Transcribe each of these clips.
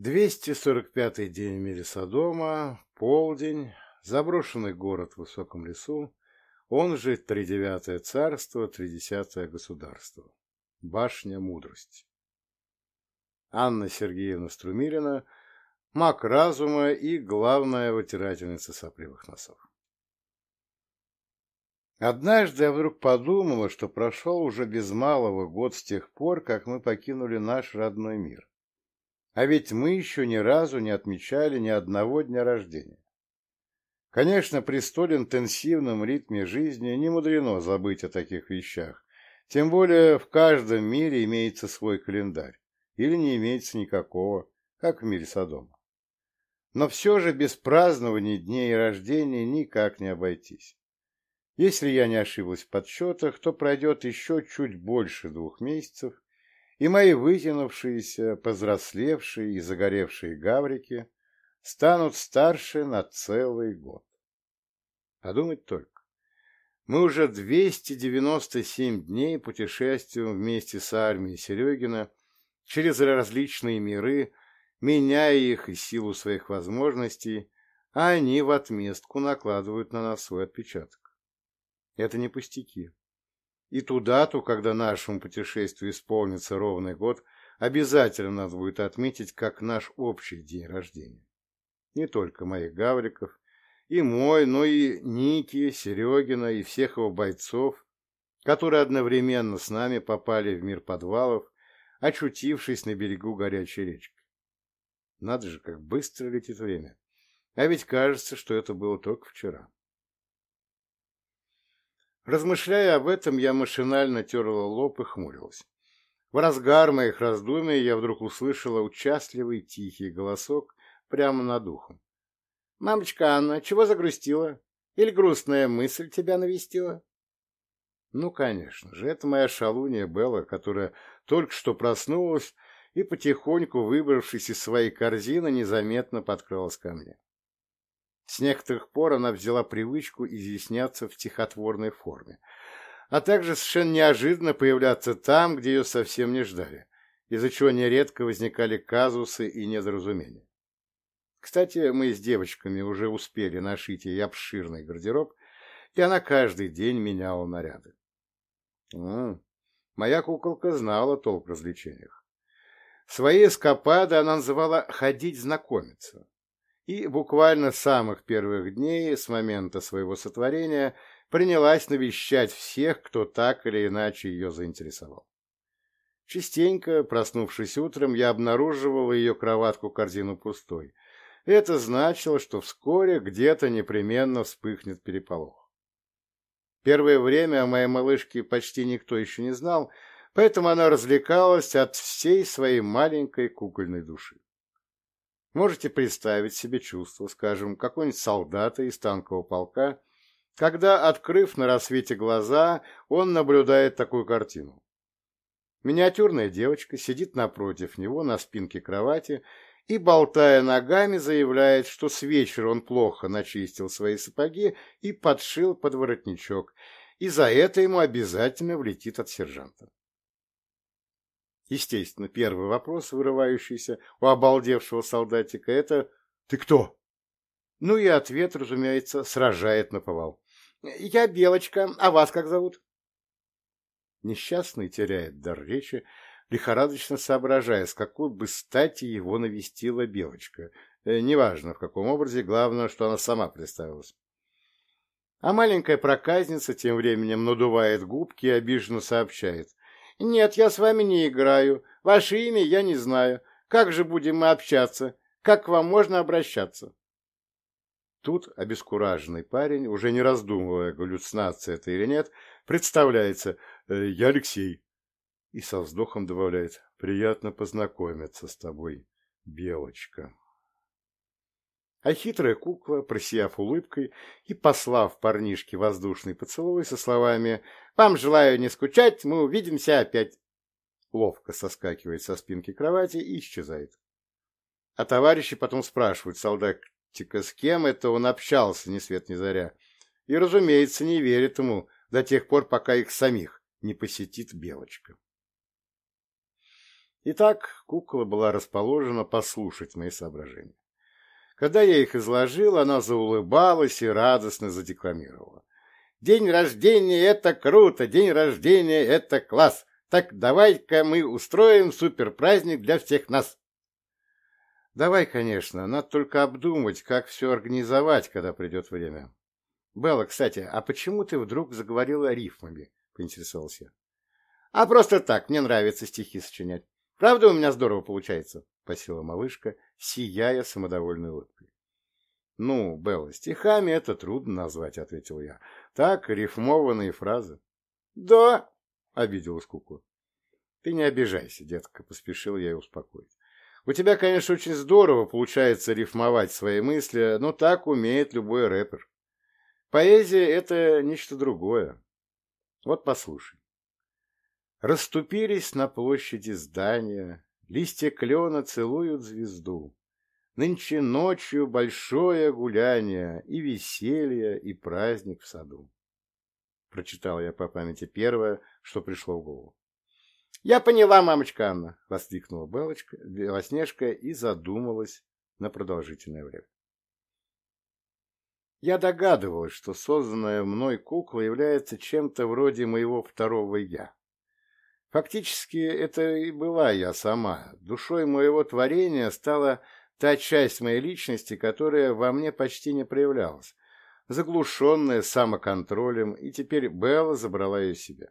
245-й день в мире Содома, полдень, заброшенный город в высоком лесу, он же Тридевятое царство, Тридесятое государство, башня мудрости. Анна Сергеевна Струмилина, маг разума и главная вытирательница сопливых носов. Однажды я вдруг подумала, что прошел уже без малого год с тех пор, как мы покинули наш родной мир. А ведь мы еще ни разу не отмечали ни одного дня рождения. Конечно, при столь интенсивном ритме жизни не мудрено забыть о таких вещах, тем более в каждом мире имеется свой календарь, или не имеется никакого, как в мире Содома. Но все же без празднования дней рождения никак не обойтись. Если я не ошиблась в подсчетах, то пройдет еще чуть больше двух месяцев, и мои вытянувшиеся, повзрослевшие и загоревшие гаврики станут старше на целый год. Подумать только. Мы уже 297 дней путешествуем вместе с армией Серегина через различные миры, меняя их и силу своих возможностей, а они в отместку накладывают на нас свой отпечаток. Это не пустяки. И ту дату, когда нашему путешествию исполнится ровный год, обязательно надо будет отметить как наш общий день рождения. Не только моих гавриков, и мой, но и Ники, Серегина и всех его бойцов, которые одновременно с нами попали в мир подвалов, очутившись на берегу горячей речки. Надо же, как быстро летит время. А ведь кажется, что это было только вчера. Размышляя об этом, я машинально терла лоб и хмурилась. В разгар моих раздумий я вдруг услышала участливый тихий голосок прямо над ухом. — Мамочка Анна, чего загрустила? Или грустная мысль тебя навестила? Ну, конечно же, это моя шалунья Белла, которая только что проснулась и, потихоньку выбравшись из своей корзины, незаметно подкралась ко мне. С некоторых пор она взяла привычку изъясняться в стихотворной форме, а также совершенно неожиданно появляться там, где ее совсем не ждали, из-за чего нередко возникали казусы и недоразумения. Кстати, мы с девочками уже успели нашить ей обширный гардероб, и она каждый день меняла наряды. М -м, моя куколка знала толк в развлечениях. Свои эскапады она называла «ходить знакомиться», и буквально с самых первых дней, с момента своего сотворения, принялась навещать всех, кто так или иначе ее заинтересовал. Частенько, проснувшись утром, я обнаруживал ее кроватку-корзину пустой. Это значило, что вскоре где-то непременно вспыхнет переполох. Первое время о моей малышке почти никто еще не знал, поэтому она развлекалась от всей своей маленькой кукольной души. Можете представить себе чувство, скажем, какого-нибудь солдата из танкового полка, когда, открыв на рассвете глаза, он наблюдает такую картину. Миниатюрная девочка сидит напротив него на спинке кровати и, болтая ногами, заявляет, что с вечера он плохо начистил свои сапоги и подшил под воротничок, и за это ему обязательно влетит от сержанта. Естественно, первый вопрос, вырывающийся у обалдевшего солдатика, это «Ты кто?» Ну и ответ, разумеется, сражает на повал. «Я Белочка, а вас как зовут?» Несчастный теряет дар речи, лихорадочно соображая, с какой бы стати его навестила Белочка. Э, неважно, в каком образе, главное, что она сама представилась. А маленькая проказница тем временем надувает губки и обиженно сообщает. «Нет, я с вами не играю. Ваше имя я не знаю. Как же будем мы общаться? Как к вам можно обращаться?» Тут обескураженный парень, уже не раздумывая, галлюцинация это или нет, представляется «Э, «Я Алексей». И со вздохом добавляет «Приятно познакомиться с тобой, Белочка». А хитрая кукла, просияв улыбкой и послав парнишке воздушный поцелуй со словами «Вам желаю не скучать, мы увидимся опять», ловко соскакивает со спинки кровати и исчезает. А товарищи потом спрашивают солдатика, с кем это он общался, ни свет ни заря, и, разумеется, не верит ему до тех пор, пока их самих не посетит Белочка. Итак, кукла была расположена послушать мои соображения. Когда я их изложил, она заулыбалась и радостно задекламировала. «День рождения — это круто! День рождения — это класс! Так давай-ка мы устроим суперпраздник для всех нас!» «Давай, конечно, надо только обдумать, как все организовать, когда придет время». «Белла, кстати, а почему ты вдруг заговорила рифмами?» — поинтересовался я. «А просто так, мне нравится стихи сочинять. Правда у меня здорово получается?» — спросила малышка, сияя самодовольной улыбкой. «Ну, Белла, стихами это трудно назвать», — ответил я. «Так, рифмованные фразы». «Да», — обиделась кукла. «Ты не обижайся, детка», — поспешил я ее успокоить. «У тебя, конечно, очень здорово получается рифмовать свои мысли, но так умеет любой рэпер. Поэзия — это нечто другое. Вот послушай. Раступились на площади здания, Листья клена целуют звезду. Нынче ночью большое гуляние, И веселье, и праздник в саду. Прочитал я по памяти первое, что пришло в голову. — Я поняла, мамочка Анна! — воскликнула Белочка, Белоснежка и задумалась на продолжительное время. Я догадывалась, что созданная мной кукла является чем-то вроде моего второго «я». Фактически это и была я сама. Душой моего творения стала та часть моей личности, которая во мне почти не проявлялась, заглушенная самоконтролем, и теперь Белла забрала ее себе.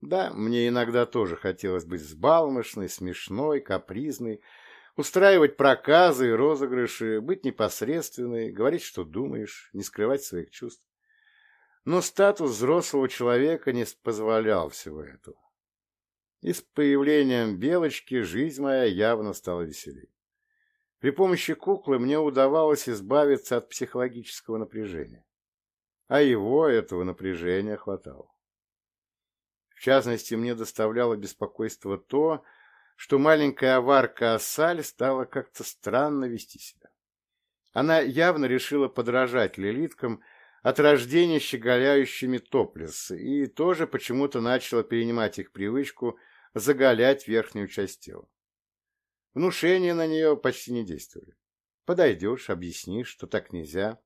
Да, мне иногда тоже хотелось быть взбалмошной, смешной, капризной, устраивать проказы и розыгрыши, быть непосредственной, говорить, что думаешь, не скрывать своих чувств. Но статус взрослого человека не позволял всего этого. И с появлением Белочки жизнь моя явно стала веселее. При помощи куклы мне удавалось избавиться от психологического напряжения. А его, этого напряжения, хватало. В частности, мне доставляло беспокойство то, что маленькая аварка Ассаль стала как-то странно вести себя. Она явно решила подражать лилиткам, от рождения щеголяющими топлес, и тоже почему-то начала перенимать их привычку заголять верхнюю часть тела. Внушения на нее почти не действовали. Подойдешь, объяснишь, что так нельзя.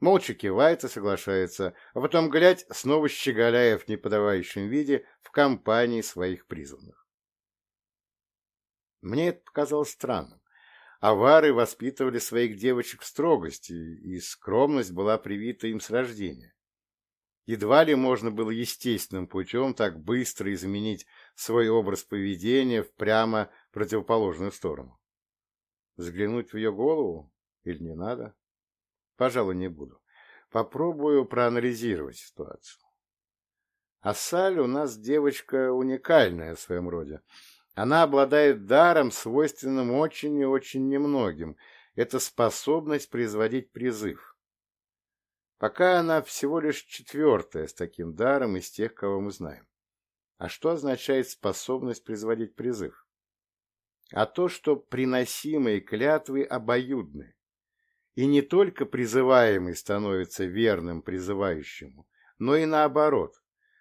Молча и соглашается, а потом, глядь, снова щеголяя в неподавающем виде в компании своих призванных. Мне это показалось странным. Авары воспитывали своих девочек в строгости, и скромность была привита им с рождения. Едва ли можно было естественным путем так быстро изменить свой образ поведения в прямо противоположную сторону. Взглянуть в ее голову или не надо? Пожалуй, не буду. Попробую проанализировать ситуацию. Асаль у нас девочка уникальная в своем роде. Она обладает даром, свойственным очень и очень немногим. Это способность производить призыв. Пока она всего лишь четвертая с таким даром из тех, кого мы знаем. А что означает способность производить призыв? А то, что приносимые клятвы обоюдны. И не только призываемый становится верным призывающему, но и наоборот,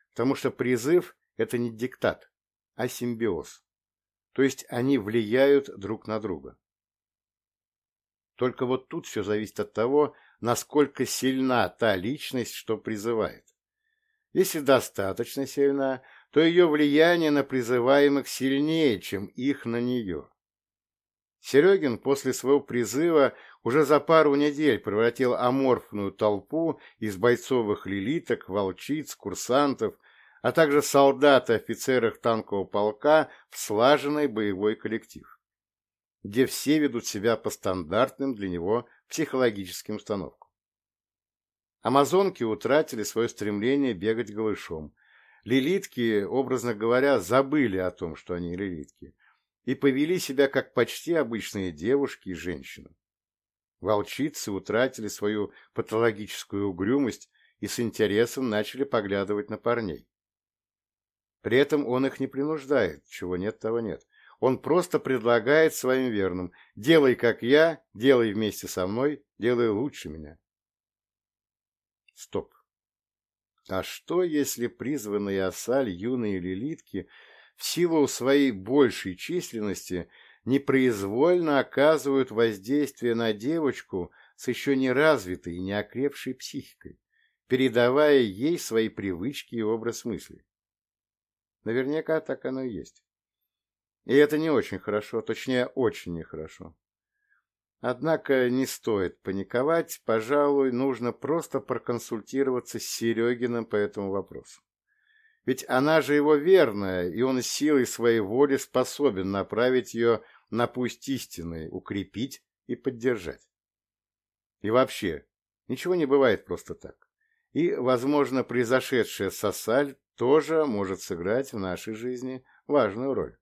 потому что призыв – это не диктат, а симбиоз. То есть они влияют друг на друга. Только вот тут все зависит от того, насколько сильна та личность, что призывает. Если достаточно сильна, то ее влияние на призываемых сильнее, чем их на нее. Серегин после своего призыва уже за пару недель превратил аморфную толпу из бойцовых лилиток, волчиц, курсантов, а также солдат и офицеров танкового полка в слаженный боевой коллектив, где все ведут себя по стандартным для него психологическим установкам. Амазонки утратили свое стремление бегать голышом. Лилитки, образно говоря, забыли о том, что они лилитки, и повели себя как почти обычные девушки и женщины. Волчицы утратили свою патологическую угрюмость и с интересом начали поглядывать на парней. При этом он их не принуждает, чего нет, того нет. Он просто предлагает своим верным «делай, как я, делай вместе со мной, делай лучше меня». Стоп. А что, если призванные осаль юные лилитки в силу своей большей численности непроизвольно оказывают воздействие на девочку с еще не развитой и не окрепшей психикой, передавая ей свои привычки и образ мысли. Наверняка так оно и есть. И это не очень хорошо, точнее, очень нехорошо. Однако не стоит паниковать, пожалуй, нужно просто проконсультироваться с Серегиным по этому вопросу. Ведь она же его верная, и он силой своей воли способен направить ее на путь истинный, укрепить и поддержать. И вообще, ничего не бывает просто так. И, возможно, произошедшее с Асаль тоже может сыграть в нашей жизни важную роль.